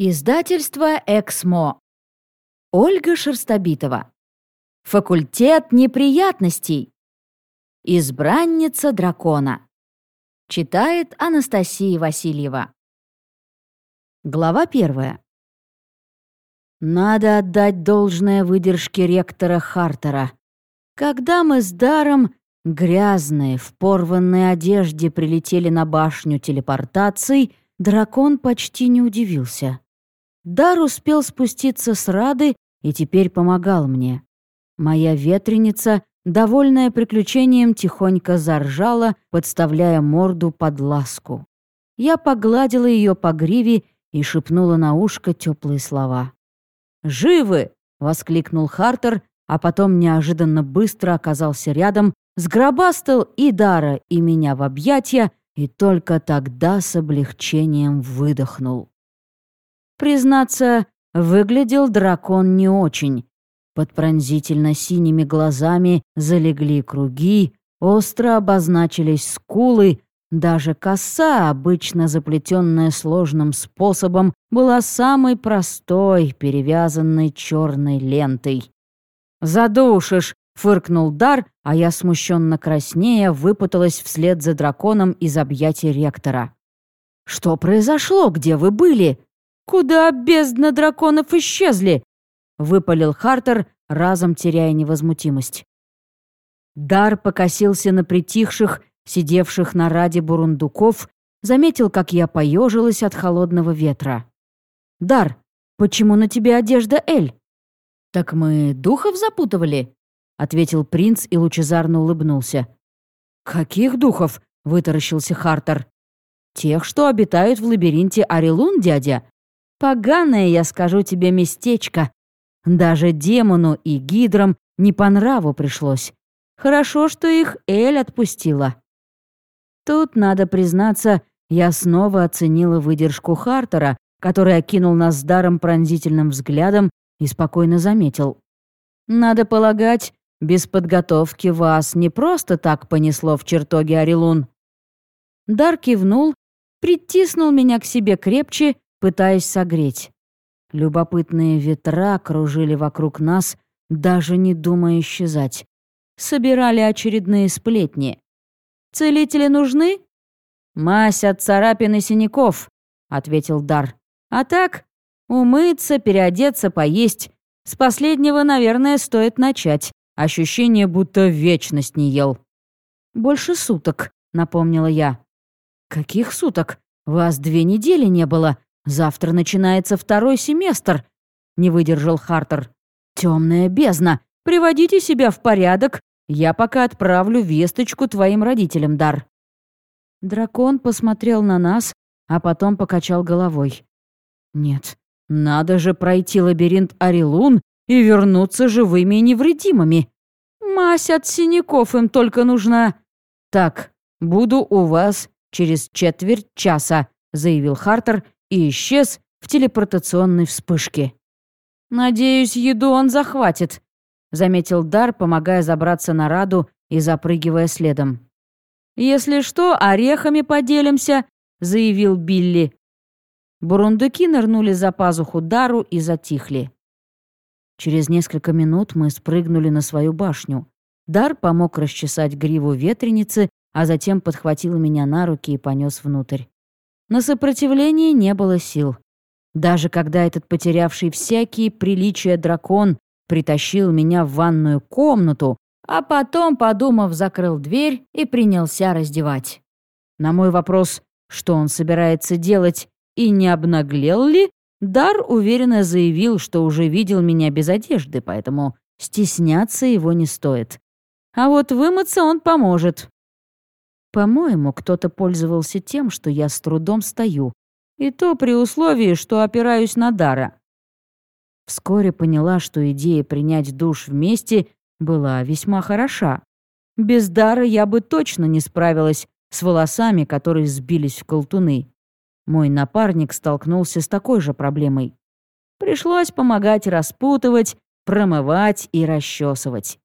Издательство «Эксмо». Ольга Шерстобитова. Факультет неприятностей. Избранница дракона. Читает Анастасия Васильева. Глава первая. Надо отдать должное выдержке ректора Хартера. Когда мы с Даром, грязные, в порванной одежде, прилетели на башню телепортаций, дракон почти не удивился. Дар успел спуститься с Рады и теперь помогал мне. Моя ветреница, довольная приключением, тихонько заржала, подставляя морду под ласку. Я погладила ее по гриве и шепнула на ушко теплые слова. «Живы!» — воскликнул Хартер, а потом неожиданно быстро оказался рядом, сгробастал и Дара, и меня в объятия, и только тогда с облегчением выдохнул. Признаться, выглядел дракон не очень. Под пронзительно-синими глазами залегли круги, остро обозначились скулы, даже коса, обычно заплетенная сложным способом, была самой простой, перевязанной черной лентой. «Задушишь!» — фыркнул Дар, а я, смущенно краснея, выпуталась вслед за драконом из объятий ректора. «Что произошло? Где вы были?» «Куда бездна драконов исчезли?» — выпалил Хартер, разом теряя невозмутимость. Дар покосился на притихших, сидевших на раде бурундуков, заметил, как я поежилась от холодного ветра. «Дар, почему на тебе одежда Эль?» «Так мы духов запутывали?» — ответил принц и лучезарно улыбнулся. «Каких духов?» — вытаращился Хартер. «Тех, что обитают в лабиринте Арилун, дядя. Поганое, я скажу тебе, местечко. Даже демону и гидрам не по нраву пришлось. Хорошо, что их Эль отпустила. Тут, надо признаться, я снова оценила выдержку Хартера, который окинул нас с даром пронзительным взглядом и спокойно заметил. «Надо полагать, без подготовки вас не просто так понесло в чертоге Арилун». Дар кивнул, притиснул меня к себе крепче пытаясь согреть. Любопытные ветра кружили вокруг нас, даже не думая исчезать. Собирали очередные сплетни. «Целители нужны?» «Мазь от царапин и синяков», — ответил Дар. «А так, умыться, переодеться, поесть. С последнего, наверное, стоит начать. Ощущение, будто вечность не ел». «Больше суток», — напомнила я. «Каких суток? Вас две недели не было. Завтра начинается второй семестр», — не выдержал Хартер. «Темная бездна. Приводите себя в порядок. Я пока отправлю весточку твоим родителям, Дар». Дракон посмотрел на нас, а потом покачал головой. «Нет, надо же пройти лабиринт Арилун и вернуться живыми и невредимыми. Мазь от синяков им только нужна. Так, буду у вас через четверть часа», — заявил Хартер и исчез в телепортационной вспышке. «Надеюсь, еду он захватит», — заметил Дар, помогая забраться на Раду и запрыгивая следом. «Если что, орехами поделимся», — заявил Билли. Бурундуки нырнули за пазуху Дару и затихли. Через несколько минут мы спрыгнули на свою башню. Дар помог расчесать гриву ветреницы, а затем подхватил меня на руки и понес внутрь. На сопротивление не было сил. Даже когда этот потерявший всякие приличия дракон притащил меня в ванную комнату, а потом, подумав, закрыл дверь и принялся раздевать. На мой вопрос, что он собирается делать и не обнаглел ли, Дар уверенно заявил, что уже видел меня без одежды, поэтому стесняться его не стоит. А вот вымыться он поможет. По-моему, кто-то пользовался тем, что я с трудом стою. И то при условии, что опираюсь на Дара. Вскоре поняла, что идея принять душ вместе была весьма хороша. Без Дара я бы точно не справилась с волосами, которые сбились в колтуны. Мой напарник столкнулся с такой же проблемой. Пришлось помогать распутывать, промывать и расчесывать.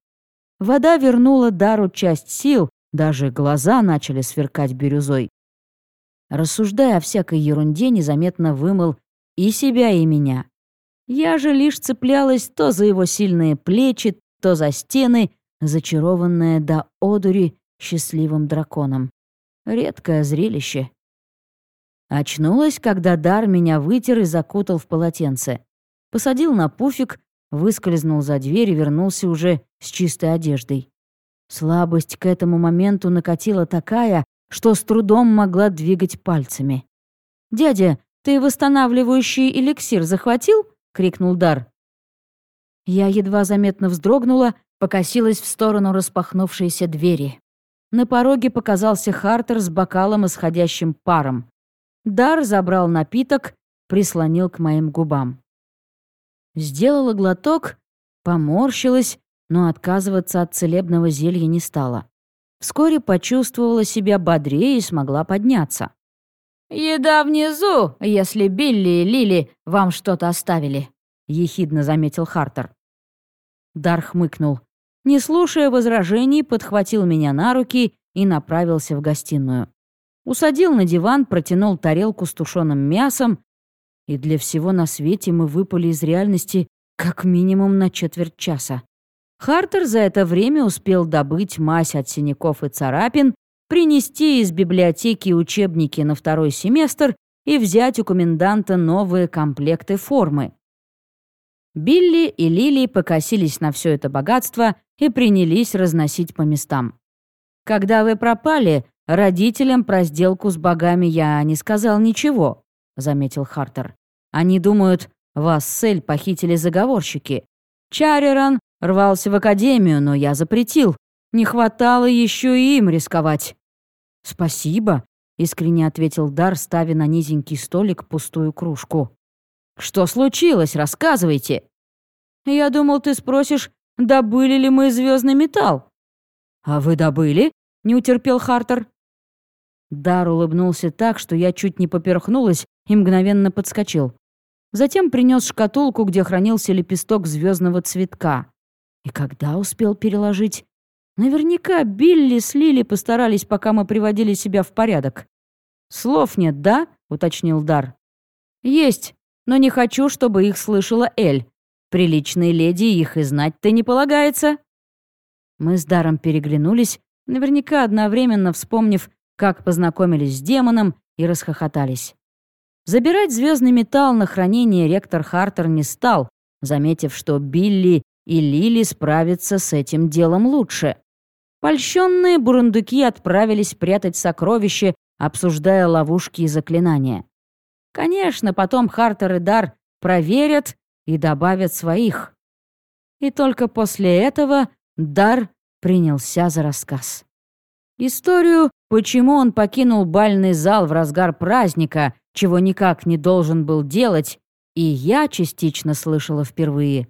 Вода вернула Дару часть сил, даже глаза начали сверкать бирюзой. Рассуждая о всякой ерунде, незаметно вымыл и себя, и меня. Я же лишь цеплялась то за его сильные плечи, то за стены, зачарованная до одури счастливым драконом. Редкое зрелище. Очнулась, когда Дар меня вытер и закутал в полотенце. Посадил на пуфик, выскользнул за дверь и вернулся уже с чистой одеждой. Слабость к этому моменту накатила такая, что с трудом могла двигать пальцами. «Дядя, ты восстанавливающий эликсир захватил?» — крикнул Дар. Я едва заметно вздрогнула, покосилась в сторону распахнувшейся двери. На пороге показался Хартер с бокалом, исходящим паром. Дар забрал напиток, прислонил к моим губам. Сделала глоток, поморщилась, но отказываться от целебного зелья не стала. Вскоре почувствовала себя бодрее и смогла подняться. «Еда внизу, если Билли и Лили вам что-то оставили», — ехидно заметил Хартер. Дар хмыкнул не слушая возражений, подхватил меня на руки и направился в гостиную. Усадил на диван, протянул тарелку с тушеным мясом, и для всего на свете мы выпали из реальности как минимум на четверть часа. Хартер за это время успел добыть мазь от синяков и царапин, принести из библиотеки учебники на второй семестр и взять у коменданта новые комплекты формы. Билли и Лили покосились на все это богатство и принялись разносить по местам. «Когда вы пропали, родителям про сделку с богами я не сказал ничего», — заметил Хартер. «Они думают, вас с похитили заговорщики. Чареран рвался в академию, но я запретил. Не хватало еще и им рисковать». «Спасибо», — искренне ответил Дар, ставя на низенький столик пустую кружку. «Что случилось? Рассказывайте!» «Я думал, ты спросишь, добыли ли мы звездный металл?» «А вы добыли?» — не утерпел Хартер. Дар улыбнулся так, что я чуть не поперхнулась и мгновенно подскочил. Затем принес шкатулку, где хранился лепесток звездного цветка. И когда успел переложить? Наверняка Билли с Лили постарались, пока мы приводили себя в порядок. «Слов нет, да?» — уточнил Дар. «Есть, но не хочу, чтобы их слышала Эль. Приличной леди их и знать-то не полагается». Мы с Даром переглянулись, наверняка одновременно вспомнив, как познакомились с демоном и расхохотались. Забирать звездный металл на хранение ректор Хартер не стал, заметив, что Билли и Лили справятся с этим делом лучше. Польщенные бурундуки отправились прятать сокровища, обсуждая ловушки и заклинания. Конечно, потом Хартер и Дар проверят и добавят своих. И только после этого Дар принялся за рассказ. Историю, почему он покинул бальный зал в разгар праздника, чего никак не должен был делать, и я частично слышала впервые.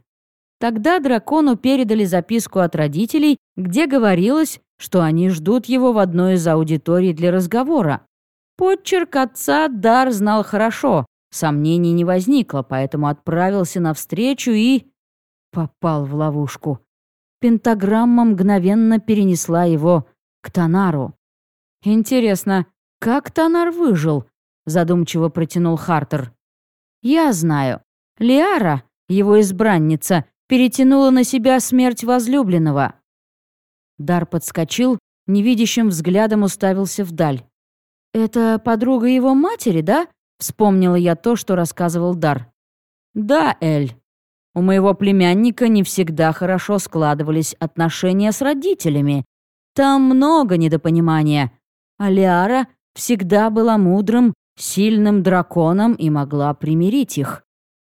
Тогда дракону передали записку от родителей, где говорилось, что они ждут его в одной из аудиторий для разговора. Подчерк отца Дар знал хорошо, Сомнений не возникло, поэтому отправился навстречу и... попал в ловушку. Пентаграмма мгновенно перенесла его к Танару. «Интересно, как Танар выжил?» — задумчиво протянул Хартер. «Я знаю. Лиара, его избранница, перетянула на себя смерть возлюбленного». Дар подскочил, невидящим взглядом уставился вдаль. «Это подруга его матери, да?» Вспомнила я то, что рассказывал Дар. «Да, Эль. У моего племянника не всегда хорошо складывались отношения с родителями. Там много недопонимания. А Лиара всегда была мудрым, сильным драконом и могла примирить их.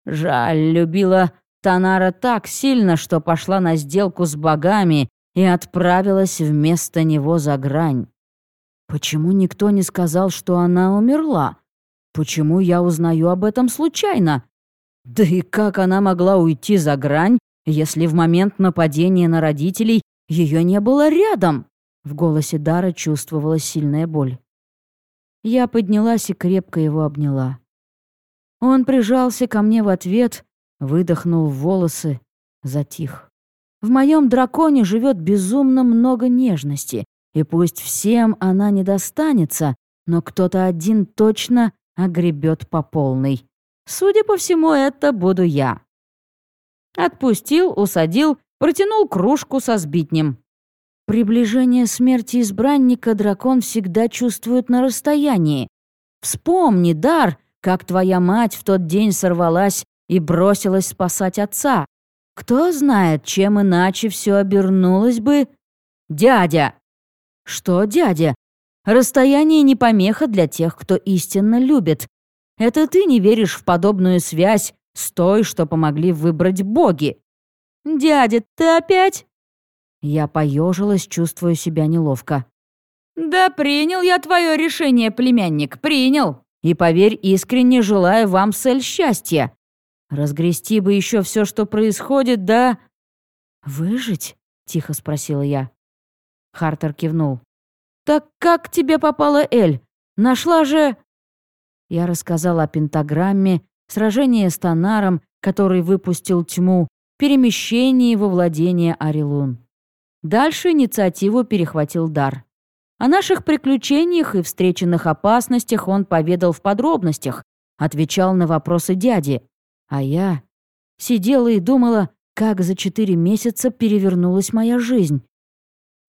Жаль, любила Танара так сильно, что пошла на сделку с богами и отправилась вместо него за грань. Почему никто не сказал, что она умерла? Почему я узнаю об этом случайно? Да и как она могла уйти за грань, если в момент нападения на родителей ее не было рядом? В голосе Дара чувствовалась сильная боль. Я поднялась и крепко его обняла. Он прижался ко мне в ответ, выдохнул в волосы, затих. В моем драконе живет безумно много нежности, и пусть всем она не достанется, но кто-то один точно огребет по полной. Судя по всему, это буду я. Отпустил, усадил, протянул кружку со сбитнем. Приближение смерти избранника дракон всегда чувствует на расстоянии. Вспомни, Дар, как твоя мать в тот день сорвалась и бросилась спасать отца. Кто знает, чем иначе все обернулось бы... Дядя! Что, дядя? Расстояние не помеха для тех, кто истинно любит. Это ты не веришь в подобную связь с той, что помогли выбрать боги. Дядя, ты опять? Я поежилась, чувствуя себя неловко. «Да принял я твое решение, племянник, принял. И, поверь, искренне желаю вам цель счастья. Разгрести бы еще все, что происходит, да...» «Выжить?» — тихо спросила я. Хартер кивнул. «Так как тебе попала Эль? Нашла же...» Я рассказала о пентаграмме, сражении с Тонаром, который выпустил тьму, перемещении во владение Арилун. Дальше инициативу перехватил Дар. О наших приключениях и встреченных опасностях он поведал в подробностях, отвечал на вопросы дяди. А я сидела и думала, как за четыре месяца перевернулась моя жизнь.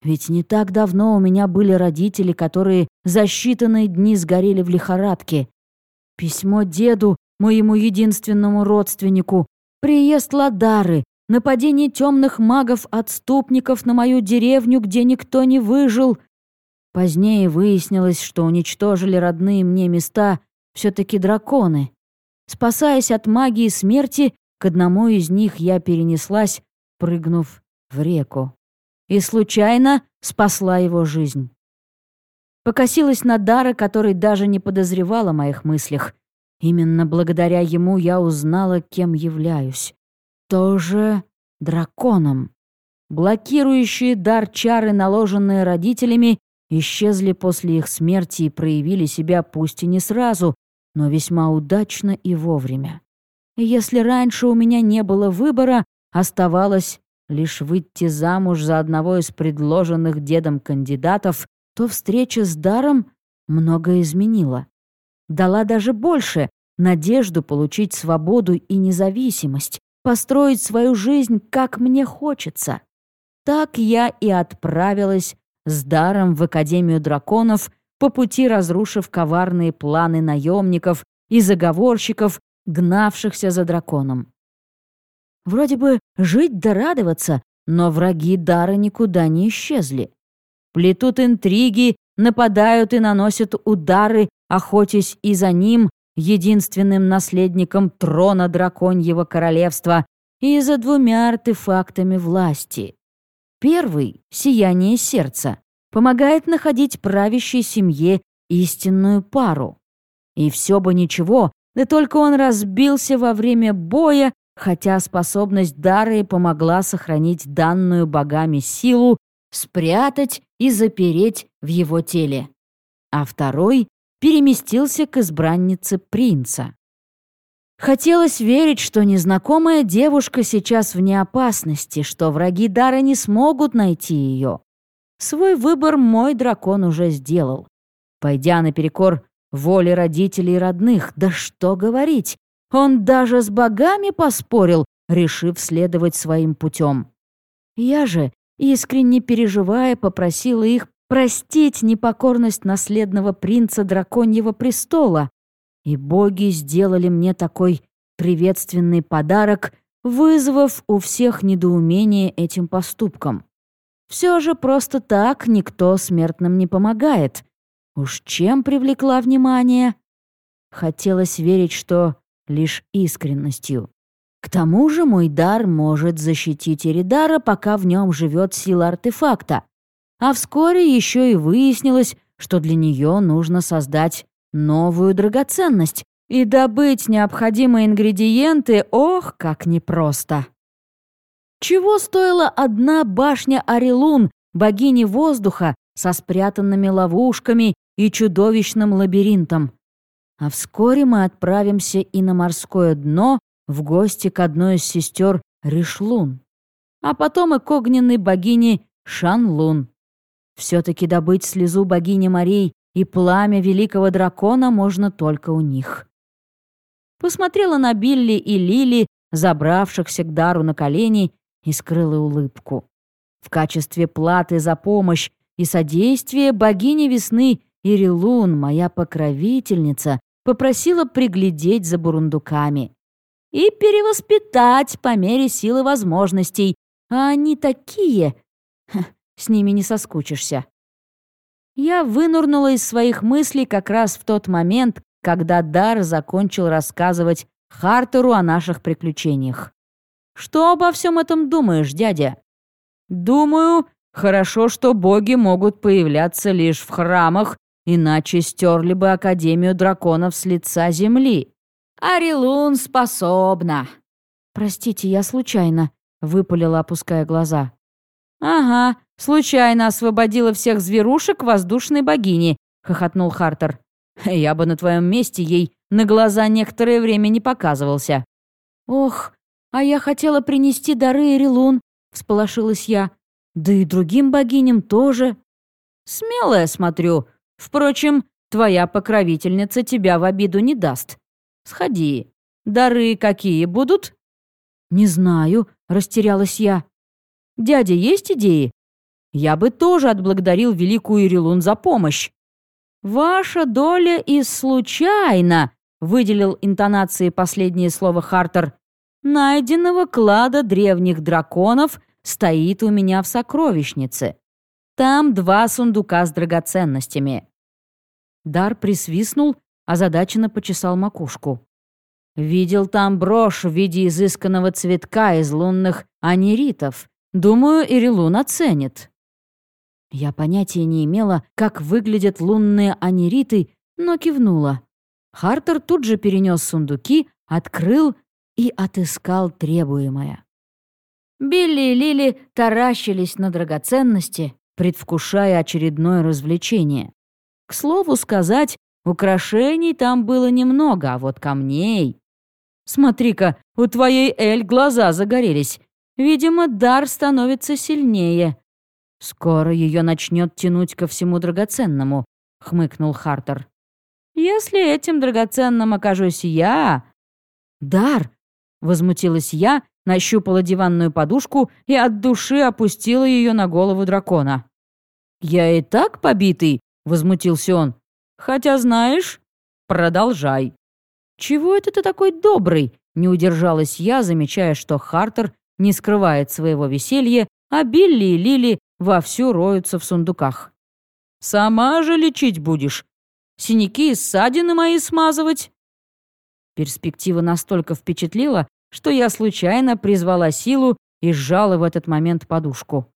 Ведь не так давно у меня были родители, которые за считанные дни сгорели в лихорадке. Письмо деду, моему единственному родственнику, приезд Ладары, нападение темных магов-отступников на мою деревню, где никто не выжил. Позднее выяснилось, что уничтожили родные мне места все-таки драконы. Спасаясь от магии смерти, к одному из них я перенеслась, прыгнув в реку и случайно спасла его жизнь. Покосилась на Дара, который даже не подозревал о моих мыслях. Именно благодаря ему я узнала, кем являюсь. Тоже драконом. Блокирующие дар чары, наложенные родителями, исчезли после их смерти и проявили себя пусть и не сразу, но весьма удачно и вовремя. И если раньше у меня не было выбора, оставалось лишь выйти замуж за одного из предложенных дедом кандидатов, то встреча с даром многое изменила. Дала даже больше — надежду получить свободу и независимость, построить свою жизнь, как мне хочется. Так я и отправилась с даром в Академию драконов, по пути разрушив коварные планы наемников и заговорщиков, гнавшихся за драконом. Вроде бы жить да радоваться, но враги Дара никуда не исчезли. Плетут интриги, нападают и наносят удары, охотясь и за ним, единственным наследником трона драконьего королевства, и за двумя артефактами власти. Первый — сияние сердца, помогает находить правящей семье истинную пару. И все бы ничего, да только он разбился во время боя хотя способность Дары помогла сохранить данную богами силу, спрятать и запереть в его теле. А второй переместился к избраннице принца. Хотелось верить, что незнакомая девушка сейчас вне опасности, что враги Дары не смогут найти ее. Свой выбор мой дракон уже сделал. Пойдя наперекор воле родителей и родных, да что говорить, он даже с богами поспорил, решив следовать своим путем. Я же, искренне переживая, попросила их простить непокорность наследного принца драконьего престола, и боги сделали мне такой приветственный подарок, вызвав у всех недоумение этим поступком. Все же просто так никто смертным не помогает. Уж чем привлекла внимание? Хотелось верить, что лишь искренностью. К тому же мой дар может защитить Эридара, пока в нем живет сила артефакта. А вскоре еще и выяснилось, что для нее нужно создать новую драгоценность и добыть необходимые ингредиенты, ох, как непросто. Чего стоила одна башня Арилун, богини воздуха, со спрятанными ловушками и чудовищным лабиринтом? А вскоре мы отправимся и на морское дно в гости к одной из сестер Ришлун, а потом и к огненной богине Шанлун. Все-таки добыть слезу богини морей и пламя великого дракона можно только у них. посмотрела на Билли и Лили, забравшихся к Дару на колени, и скрыла улыбку. В качестве платы за помощь и содействие богиня весны Ирилун, моя покровительница, попросила приглядеть за бурундуками и перевоспитать по мере силы возможностей, а они такие... Ха, с ними не соскучишься. Я вынурнула из своих мыслей как раз в тот момент, когда Дар закончил рассказывать Хартеру о наших приключениях. «Что обо всем этом думаешь, дядя?» «Думаю, хорошо, что боги могут появляться лишь в храмах, иначе стерли бы Академию драконов с лица земли. Арилун способна!» «Простите, я случайно», — выпалила, опуская глаза. «Ага, случайно освободила всех зверушек воздушной богини», — хохотнул Хартер. «Я бы на твоем месте ей на глаза некоторое время не показывался». «Ох, а я хотела принести дары Эрилун», — всполошилась я. «Да и другим богиням тоже». «Смелая, смотрю. Впрочем, твоя покровительница тебя в обиду не даст. Сходи. Дары какие будут?» «Не знаю», — растерялась я. «Дядя, есть идеи? Я бы тоже отблагодарил великую Ирилун за помощь». «Ваша доля из случайно», — выделил интонации последнее слово Хартер, «найденного клада древних драконов стоит у меня в сокровищнице. Там два сундука с драгоценностями». Дар присвистнул, озадаченно почесал макушку. «Видел там брошь в виде изысканного цветка из лунных анеритов. Думаю, Ирилун оценит». Я понятия не имела, как выглядят лунные анериты, но кивнула. Хартер тут же перенес сундуки, открыл и отыскал требуемое. Билли и Лили таращились на драгоценности, предвкушая очередное развлечение. К слову сказать, украшений там было немного, а вот камней... «Смотри-ка, у твоей Эль глаза загорелись. Видимо, дар становится сильнее», «Скоро ее начнет тянуть ко всему драгоценному», — хмыкнул Хартер. «Если этим драгоценным окажусь я...» «Дар!» — возмутилась я, нащупала диванную подушку и от души опустила ее на голову дракона. «Я и так побитый», — возмутился он. «Хотя, знаешь, продолжай». «Чего это ты такой добрый?» — не удержалась я, замечая, что Хартер не скрывает своего веселья, а Билли и Лили вовсю роются в сундуках. «Сама же лечить будешь? Синяки и ссадины мои смазывать?» Перспектива настолько впечатлила, что я случайно призвала силу и сжала в этот момент подушку.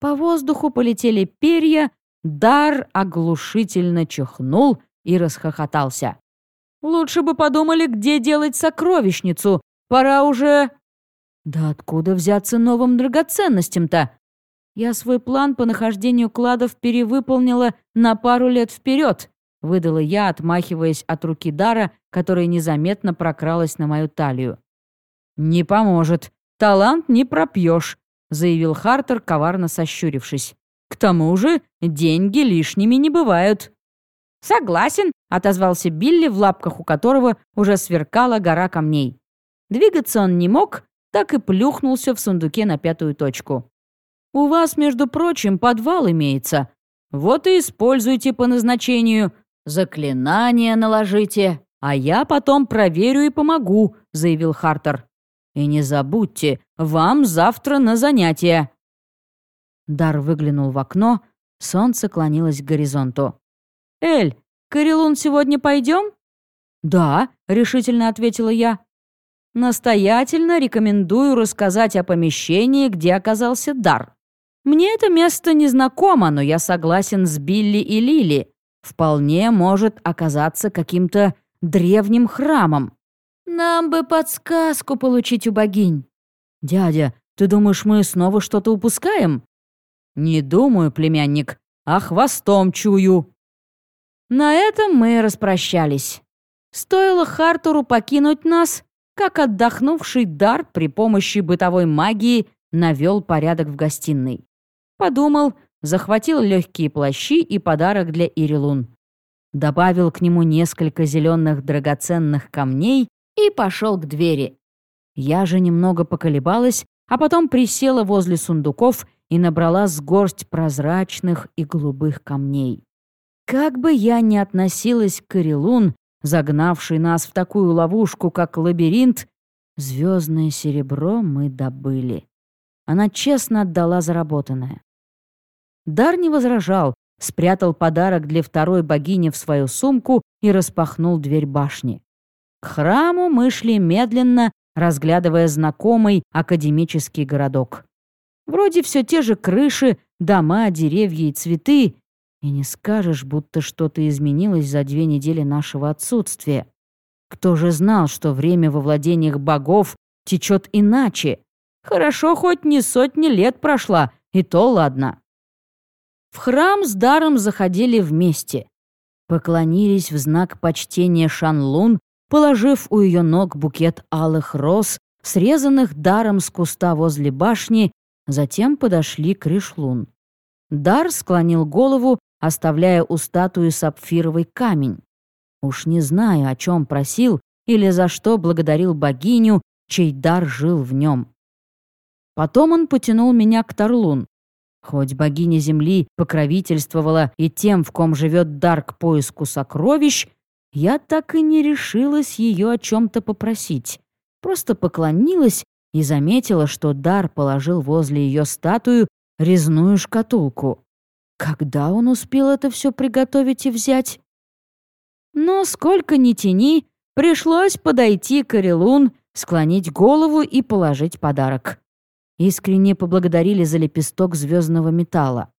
По воздуху полетели перья, дар оглушительно чихнул и расхохотался. «Лучше бы подумали, где делать сокровищницу. Пора уже...» «Да откуда взяться новым драгоценностям-то?» Я свой план по нахождению кладов перевыполнила на пару лет вперед, выдала я, отмахиваясь от руки Дара, которая незаметно прокралась на мою талию. «Не поможет. Талант не пропьешь», — заявил Хартер, коварно сощурившись. «К тому же деньги лишними не бывают». «Согласен», — отозвался Билли, в лапках у которого уже сверкала гора камней. Двигаться он не мог, так и плюхнулся в сундуке на пятую точку. У вас, между прочим, подвал имеется. Вот и используйте по назначению. Заклинание наложите, а я потом проверю и помогу», — заявил Хартер. «И не забудьте, вам завтра на занятия». Дар выглянул в окно, солнце клонилось к горизонту. «Эль, Карелун, сегодня пойдем?» «Да», — решительно ответила я. «Настоятельно рекомендую рассказать о помещении, где оказался дар. Мне это место не знакомо, но я согласен с Билли и Лили. Вполне может оказаться каким-то древним храмом. Нам бы подсказку получить у богинь. Дядя, ты думаешь, мы снова что-то упускаем? Не думаю, племянник, а хвостом чую. На этом мы распрощались. Стоило Хартуру покинуть нас, как отдохнувший дар при помощи бытовой магии навел порядок в гостиной. Подумал, захватил легкие плащи и подарок для Ирилун. Добавил к нему несколько зеленых драгоценных камней и пошел к двери. Я же немного поколебалась, а потом присела возле сундуков и набрала с горсть прозрачных и голубых камней. Как бы я ни относилась к Карелун, загнавший нас в такую ловушку, как лабиринт, звездное серебро мы добыли. Она честно отдала заработанное. Дар не возражал, спрятал подарок для второй богини в свою сумку и распахнул дверь башни. К храму мы шли медленно, разглядывая знакомый академический городок. Вроде все те же крыши, дома, деревья и цветы, и не скажешь, будто что-то изменилось за две недели нашего отсутствия. Кто же знал, что время во владениях богов течет иначе? Хорошо, хоть не сотни лет прошла, и то ладно. В храм с даром заходили вместе. Поклонились в знак почтения Шанлун, положив у ее ног букет алых роз, срезанных даром с куста возле башни, затем подошли к Ришлун. Дар склонил голову оставляя у статуи сапфировый камень. Уж не знаю, о чем просил или за что благодарил богиню, чей дар жил в нем. Потом он потянул меня к Тарлун. Хоть богиня Земли покровительствовала и тем, в ком живет дар к поиску сокровищ, я так и не решилась ее о чем-то попросить. Просто поклонилась и заметила, что дар положил возле ее статую резную шкатулку. Когда он успел это все приготовить и взять? Но сколько ни тяни, пришлось подойти к Орелун, склонить голову и положить подарок. Искренне поблагодарили за лепесток звездного металла.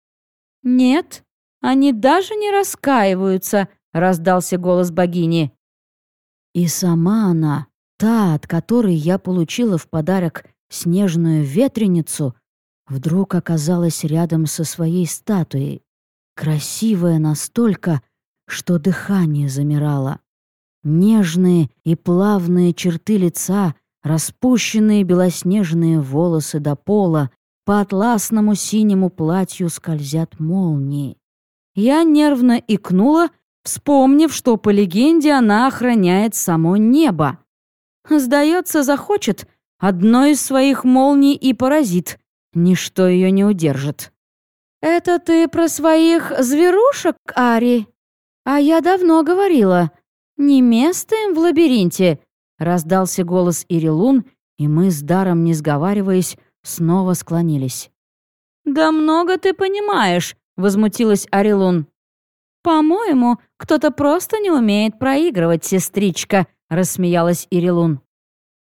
«Нет, они даже не раскаиваются», — раздался голос богини. И сама она, та, от которой я получила в подарок снежную ветреницу, вдруг оказалась рядом со своей статуей, красивая настолько, что дыхание замирало. Нежные и плавные черты лица, распущенные белоснежные волосы до пола, по атласному синему платью скользят молнии. Я нервно икнула, вспомнив, что по легенде она охраняет само небо. Сдается, захочет, одной из своих молний и поразит, Ничто ее не удержит. «Это ты про своих зверушек, Ари? А я давно говорила. Не место им в лабиринте», — раздался голос Ирилун, и мы с Даром, не сговариваясь, снова склонились. «Да много ты понимаешь», — возмутилась Арилун. «По-моему, кто-то просто не умеет проигрывать, сестричка», — рассмеялась Ирилун.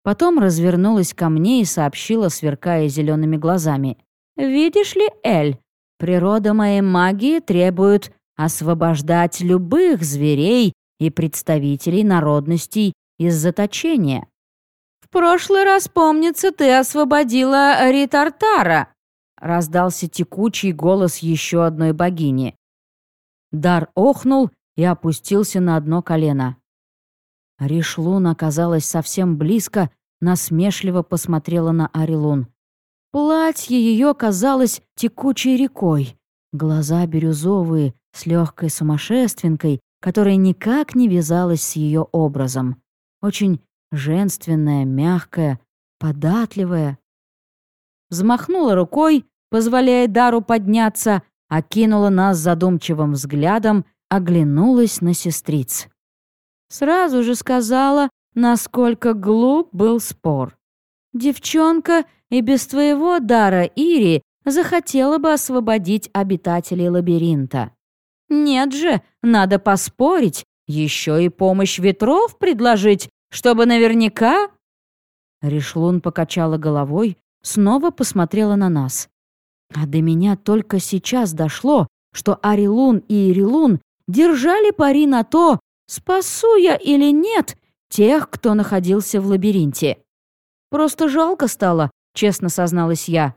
Потом развернулась ко мне и сообщила, сверкая зелеными глазами. «Видишь ли, Эль, природа моей магии требует освобождать любых зверей и представителей народностей из заточения. В прошлый раз, помнится, ты освободила Ритартара», раздался текучий голос еще одной богини. Дар охнул и опустился на одно колено. Ришлун оказалась совсем близко, насмешливо посмотрела на Арилун. Платье ее казалось текучей рекой. Глаза бирюзовые, с легкой сумасшественкой, которая никак не вязалась с ее образом. Очень женственная, мягкая, податливая. Взмахнула рукой, позволяя Дару подняться, окинула нас задумчивым взглядом, оглянулась на сестриц. Сразу же сказала, насколько глуп был спор. Девчонка и без твоего дара Ири захотела бы освободить обитателей лабиринта. Нет же, надо поспорить, еще и помощь ветров предложить, чтобы наверняка... Ришлун покачала головой, снова посмотрела на нас. А до меня только сейчас дошло, что Арилун и Ирилун держали пари на то, Спасу я или нет тех, кто находился в лабиринте? Просто жалко стало, честно созналась я.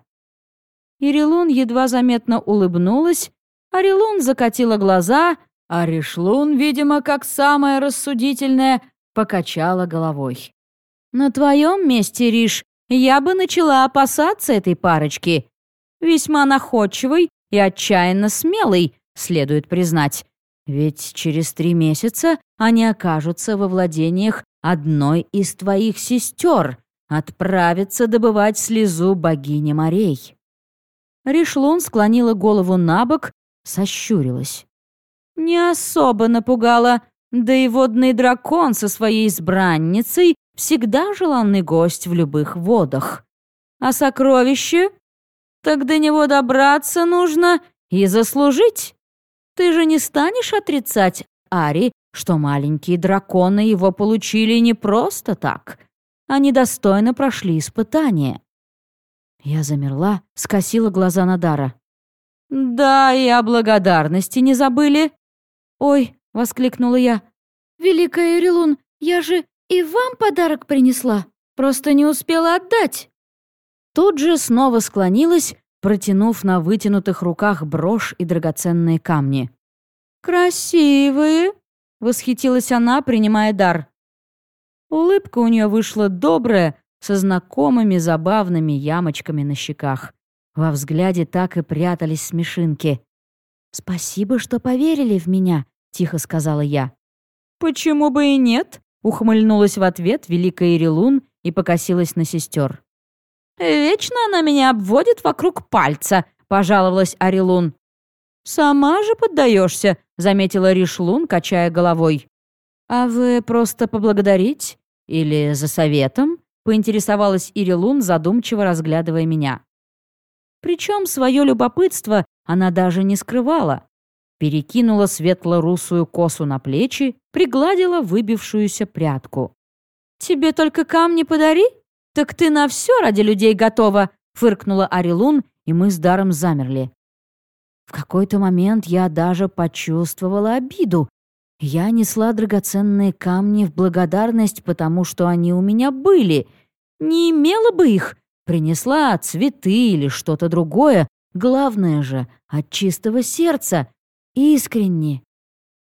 Ирилун едва заметно улыбнулась, Арилун закатила глаза, а Ришлун, видимо, как самая рассудительная, покачала головой. «На твоем месте, Риш, я бы начала опасаться этой парочки. Весьма находчивый и отчаянно смелый, следует признать. Ведь через три месяца они окажутся во владениях одной из твоих сестер, отправиться добывать слезу богини морей». Ришлун склонила голову на бок, сощурилась. «Не особо напугала, да и водный дракон со своей избранницей всегда желанный гость в любых водах. А сокровище? Так до него добраться нужно и заслужить. Ты же не станешь отрицать, Ари, что маленькие драконы его получили не просто так. Они достойно прошли испытание. Я замерла, скосила глаза на Дара. «Да, и о благодарности не забыли». «Ой», — воскликнула я. «Великая Ирилун, я же и вам подарок принесла, просто не успела отдать». Тут же снова склонилась, протянув на вытянутых руках брошь и драгоценные камни. «Красивые!» — восхитилась она, принимая дар. Улыбка у нее вышла добрая, со знакомыми забавными ямочками на щеках. Во взгляде так и прятались смешинки. «Спасибо, что поверили в меня», — тихо сказала я. «Почему бы и нет?» — ухмыльнулась в ответ Великая Ирилун и покосилась на сестер. «Вечно она меня обводит вокруг пальца», — пожаловалась Арилун. «Сама же поддаешься», — заметила Ришлун, качая головой. «А вы просто поблагодарить? Или за советом?» — поинтересовалась Ирилун, задумчиво разглядывая меня. Причем свое любопытство она даже не скрывала. Перекинула светло-русую косу на плечи, пригладила выбившуюся прядку. «Тебе только камни подари? Так ты на все ради людей готова!» — фыркнула Арилун, и мы с Даром замерли. В какой-то момент я даже почувствовала обиду. Я несла драгоценные камни в благодарность, потому что они у меня были. Не имела бы их, принесла цветы или что-то другое. Главное же, от чистого сердца, искренне.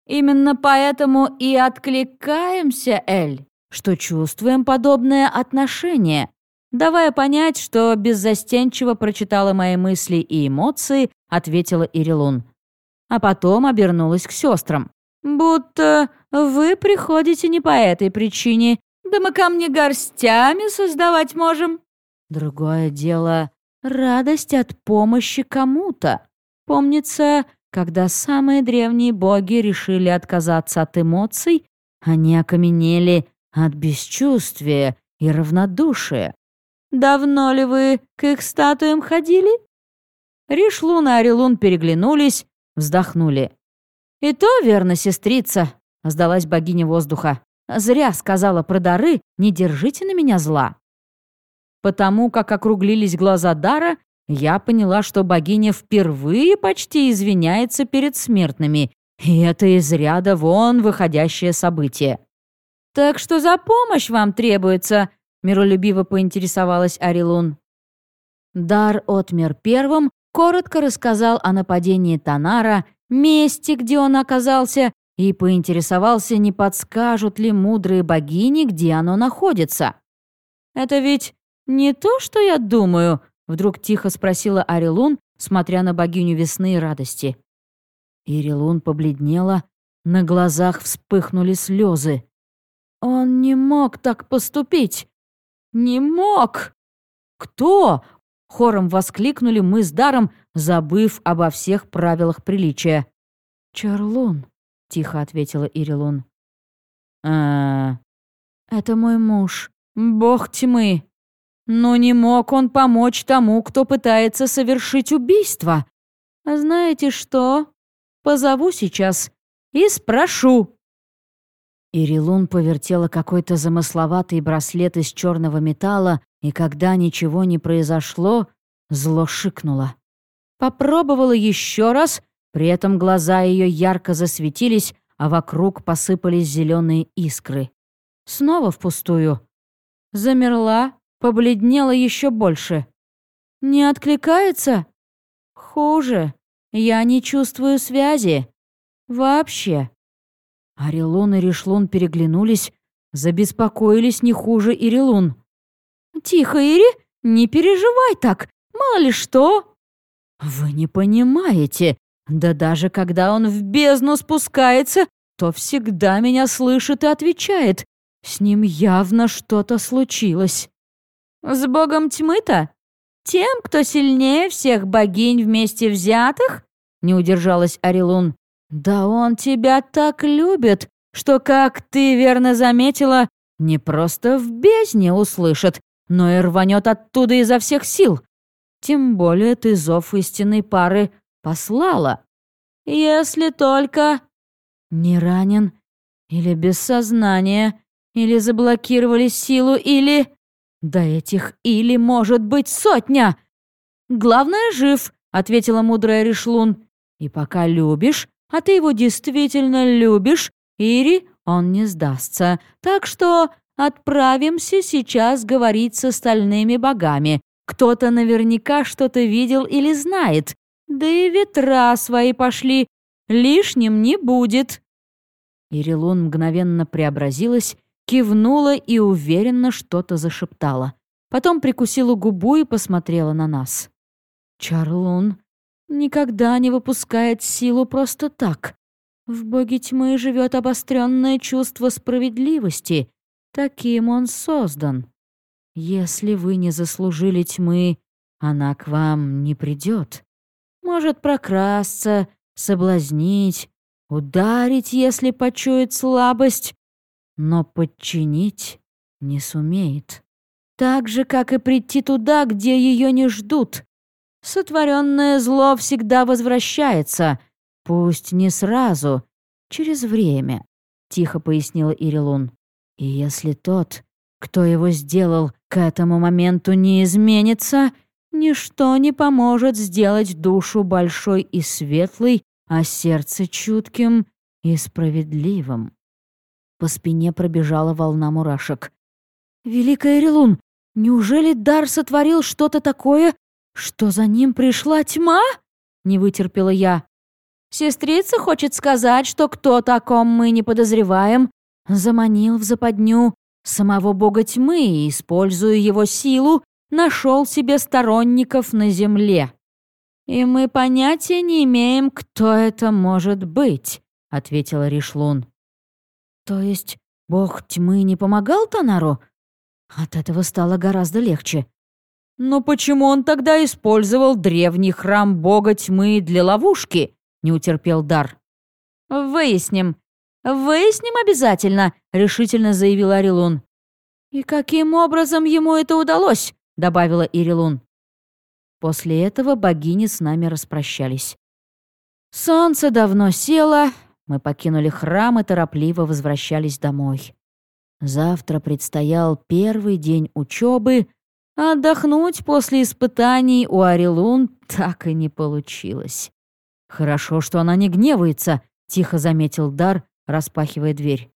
Именно поэтому и откликаемся, Эль, что чувствуем подобное отношение, давая понять, что беззастенчиво прочитала мои мысли и эмоции, ответила Ирилун. А потом обернулась к сестрам. «Будто вы приходите не по этой причине, да мы камни горстями создавать можем». Другое дело — радость от помощи кому-то. Помнится, когда самые древние боги решили отказаться от эмоций, они окаменели от бесчувствия и равнодушия. Давно ли вы к их статуям ходили?» Ришлун и Арилун переглянулись, вздохнули. «И то верно, сестрица», — сдалась богиня воздуха. «Зря сказала про дары, не держите на меня зла». Потому как округлились глаза Дара, я поняла, что богиня впервые почти извиняется перед смертными, и это из ряда вон выходящее событие. «Так что за помощь вам требуется?» — миролюбиво поинтересовалась Арилун. Дар отмер первым, коротко рассказал о нападении Танара, месте, где он оказался, и поинтересовался, не подскажут ли мудрые богини, где оно находится. «Это ведь не то, что я думаю», — вдруг тихо спросила Арилун, смотря на богиню весны и радости. Ирилун побледнела, на глазах вспыхнули слезы. «Он не мог так поступить! Не мог!» «Кто?» — хором воскликнули мы с Даром, забыв обо всех правилах приличия. «Чарлун», — тихо ответила Ирилун. а «Это мой муж, бог тьмы. Но не мог он помочь тому, кто пытается совершить убийство. Знаете что? Позову сейчас и спрошу». Ирилун повертела какой-то замысловатый браслет из черного металла, и когда ничего не произошло, зло шикнула. Попробовала еще раз, при этом глаза ее ярко засветились, а вокруг посыпались зеленые искры. Снова впустую. Замерла, побледнела еще больше. «Не откликается?» «Хуже. Я не чувствую связи. Вообще». Арилун и Ришлун переглянулись, забеспокоились не хуже Ирилун. «Тихо, Ири, не переживай так, мало ли что!» «Вы не понимаете, да даже когда он в бездну спускается, то всегда меня слышит и отвечает. С ним явно что-то случилось. «С богом тьмы-то? Тем, кто сильнее всех богинь вместе взятых?» Не удержалась Арилун. «Да он тебя так любит, что, как ты верно заметила, не просто в бездне услышит, но и рванет оттуда изо всех сил. Тем более ты зов истинной пары послала. Если только... Не ранен, или без сознания, или заблокировали силу, или... Да этих «или» может быть сотня! Главное, жив, ответила мудрая Ришлун. И пока любишь, а ты его действительно любишь, Ири, он не сдастся. Так что отправимся сейчас говорить с остальными богами. Кто-то наверняка что-то видел или знает. Да и ветра свои пошли. Лишним не будет. Ирилун мгновенно преобразилась, кивнула и уверенно что-то зашептала. Потом прикусила губу и посмотрела на нас. Чарлун никогда не выпускает силу просто так. В боге тьмы живет обостренное чувство справедливости. Таким он создан. Если вы не заслужили тьмы, она к вам не придет. Может прокрасться, соблазнить, ударить, если почует слабость, но подчинить не сумеет. Так же, как и прийти туда, где ее не ждут. Сотворенное зло всегда возвращается, пусть не сразу, через время, — тихо пояснила Ирилун. И если тот, кто его сделал, к этому моменту не изменится, ничто не поможет сделать душу большой и светлой, а сердце чутким и справедливым. По спине пробежала волна мурашек. «Великая Релун, неужели Дар сотворил что-то такое, что за ним пришла тьма?» Не вытерпела я. «Сестрица хочет сказать, что кто, о ком мы не подозреваем, заманил в западню самого бога тьмы и, используя его силу, нашел себе сторонников на земле. И мы понятия не имеем, кто это может быть», — ответила Ришлун. «То есть бог тьмы не помогал Танару?» От этого стало гораздо легче. «Но почему он тогда использовал древний храм бога тьмы для ловушки?» — не утерпел Дар. «Выясним. Выясним обязательно», — решительно заявил Арилун. «И каким образом ему это удалось?» — добавила Ирилун. После этого богини с нами распрощались. Солнце давно село, мы покинули храм и торопливо возвращались домой. Завтра предстоял первый день учебы, а отдохнуть после испытаний у Арилун так и не получилось. «Хорошо, что она не гневается», — тихо заметил Дар, распахивая дверь.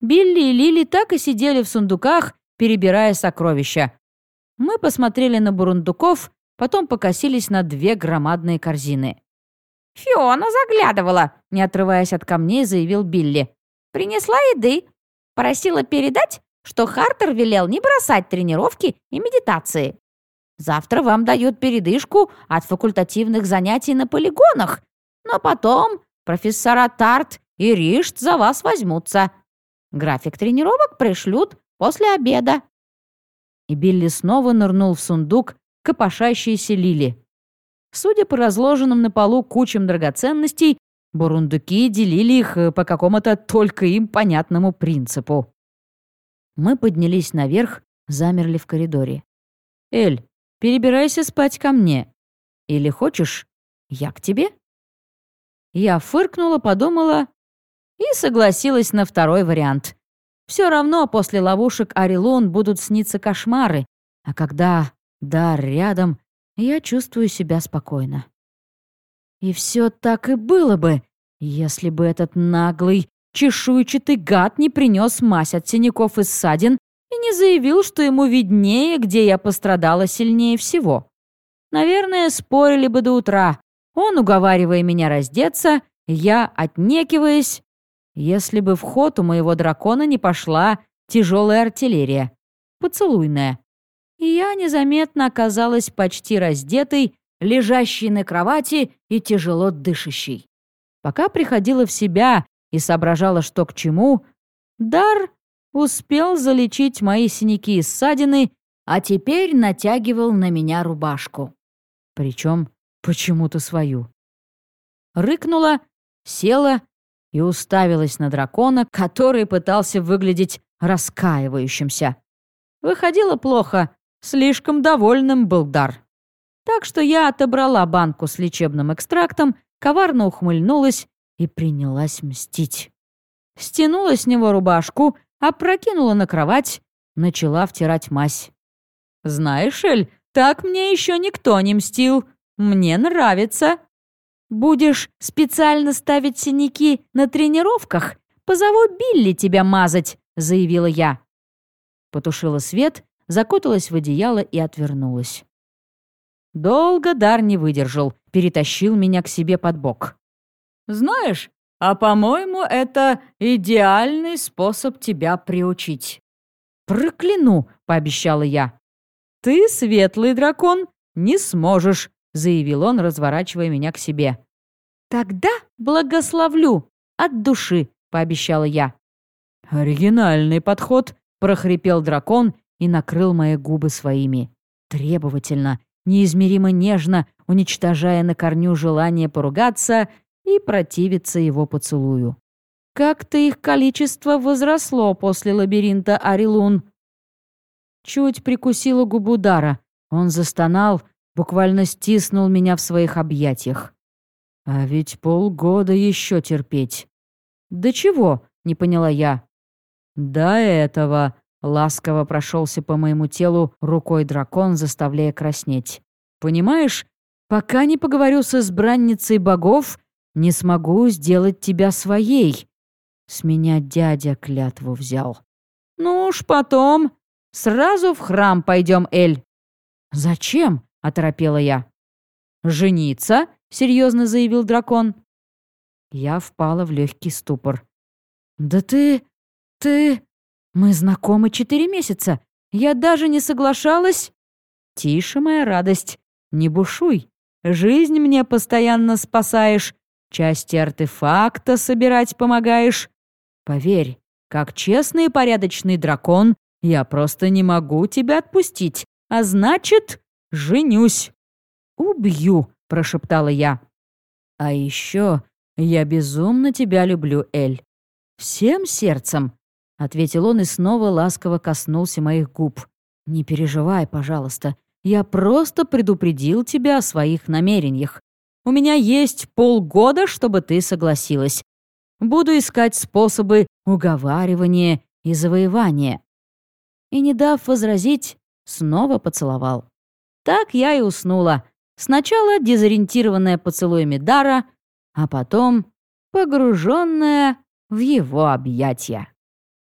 Билли и Лили так и сидели в сундуках, перебирая сокровища. Мы посмотрели на бурундуков, потом покосились на две громадные корзины. «Фиона заглядывала», — не отрываясь от камней, заявил Билли. «Принесла еды. Просила передать, что Хартер велел не бросать тренировки и медитации. Завтра вам дают передышку от факультативных занятий на полигонах, но потом профессора Тарт и Ришт за вас возьмутся. График тренировок пришлют после обеда». И Билли снова нырнул в сундук копошащейся Лили. Судя по разложенным на полу кучам драгоценностей, бурундуки делили их э, по какому-то только им понятному принципу. Мы поднялись наверх, замерли в коридоре. «Эль, перебирайся спать ко мне. Или хочешь, я к тебе?» Я фыркнула, подумала и согласилась на второй вариант. Все равно после ловушек Арилон будут сниться кошмары, а когда Дар рядом, я чувствую себя спокойно. И все так и было бы, если бы этот наглый, чешуйчатый гад не принес мазь от синяков и ссадин и не заявил, что ему виднее, где я пострадала сильнее всего. Наверное, спорили бы до утра. Он, уговаривая меня раздеться, я, отнекиваясь, если бы в ход у моего дракона не пошла тяжелая артиллерия, поцелуйная и я незаметно оказалась почти раздетой, лежащей на кровати и тяжело дышащей. Пока приходила в себя и соображала, что к чему, дар успел залечить мои синяки и ссадины, а теперь натягивал на меня рубашку. Причем почему-то свою. Рыкнула, села и уставилась на дракона, который пытался выглядеть раскаивающимся. Выходило плохо, слишком довольным был дар. Так что я отобрала банку с лечебным экстрактом, коварно ухмыльнулась и принялась мстить. Стянула с него рубашку, опрокинула на кровать, начала втирать мазь. «Знаешь, Эль, так мне еще никто не мстил. Мне нравится». «Будешь специально ставить синяки на тренировках? Позову Билли тебя мазать», — заявила я. Потушила свет, закуталась в одеяло и отвернулась. Долго дар не выдержал, перетащил меня к себе под бок. «Знаешь, а по-моему, это идеальный способ тебя приучить». «Прокляну», — пообещала я. «Ты, светлый дракон, не сможешь», — заявил он, разворачивая меня к себе. «Тогда благословлю от души», — пообещала я. «Оригинальный подход», — прохрипел дракон и накрыл мои губы своими. Требовательно, неизмеримо нежно, уничтожая на корню желание поругаться и противиться его поцелую. Как-то их количество возросло после лабиринта Арилун. Чуть прикусила губу Дара. Он застонал, буквально стиснул меня в своих объятиях. А ведь полгода еще терпеть. «Да чего?» — не поняла я. «До этого», — ласково прошелся по моему телу рукой дракон, заставляя краснеть. «Понимаешь, пока не поговорю с избранницей богов, не смогу сделать тебя своей». С меня дядя клятву взял. «Ну уж потом. Сразу в храм пойдем, Эль». «Зачем?» — оторопела я. «Жениться?» — серьезно заявил дракон. Я впала в легкий ступор. «Да ты... ты... Мы знакомы четыре месяца. Я даже не соглашалась...» «Тише, моя радость. Не бушуй. Жизнь мне постоянно спасаешь. Части артефакта собирать помогаешь. Поверь, как честный и порядочный дракон, я просто не могу тебя отпустить, а значит, женюсь». «Убью», — прошептала я. «А еще я безумно тебя люблю, Эль. Всем сердцем», — ответил он и снова ласково коснулся моих губ. «Не переживай, пожалуйста. Я просто предупредил тебя о своих намерениях. У меня есть полгода, чтобы ты согласилась. Буду искать способы уговаривания и завоевания». И, не дав возразить, снова поцеловал. Так я и уснула. Сначала дезориентированная поцелуями Дара, а потом погруженная в его объятия.